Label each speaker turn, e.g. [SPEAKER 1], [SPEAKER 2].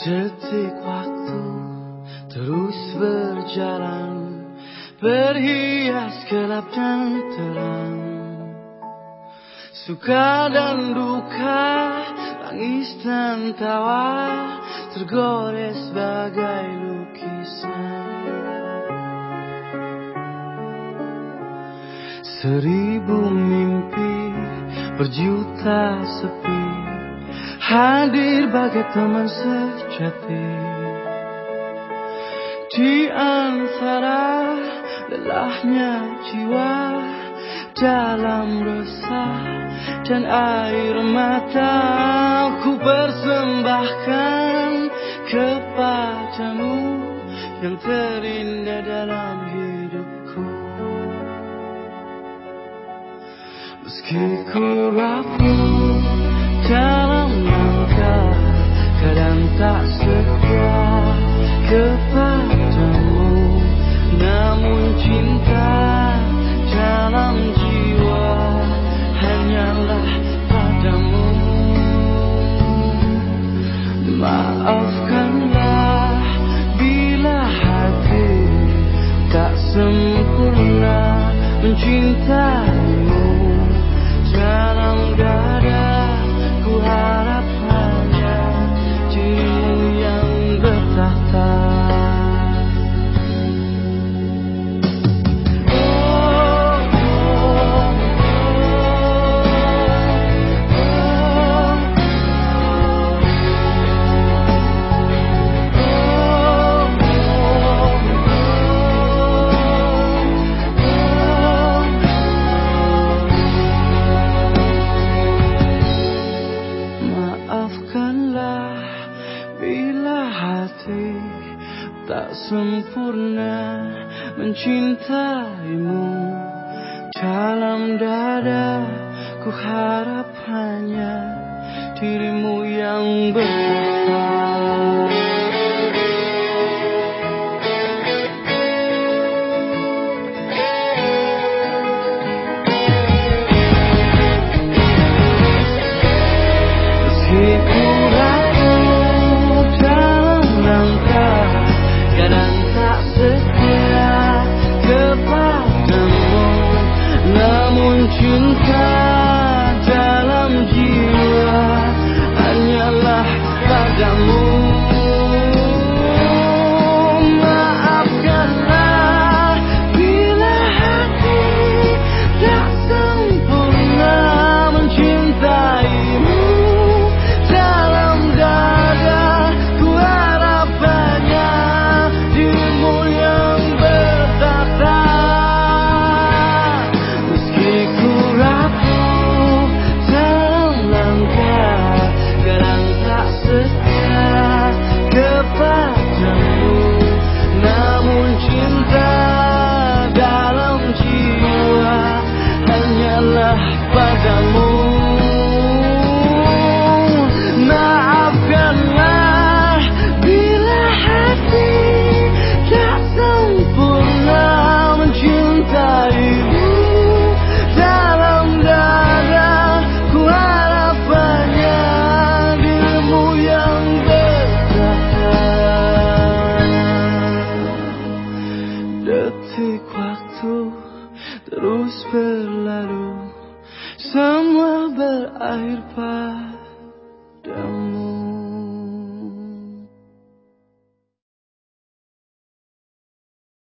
[SPEAKER 1] Detik waktu terus berjalan Berhias gelap dan terang. Suka dan duka, tangis dan tawa Tergores bagai lukisan. Seribu mimpi berjuta sepi hadir bagai teman sejati. Di antara lelahnya jiwa dalam resah dan air mata ku persembahkan kepadamu yang terindah dalam hidupku. Meski ku rapuh maafkanlah bila hati tak sempurna mencintaimu tak sempurna mencintaimu. Dalam dada ku harap hanya dirimu yang bertahan berakhir padamu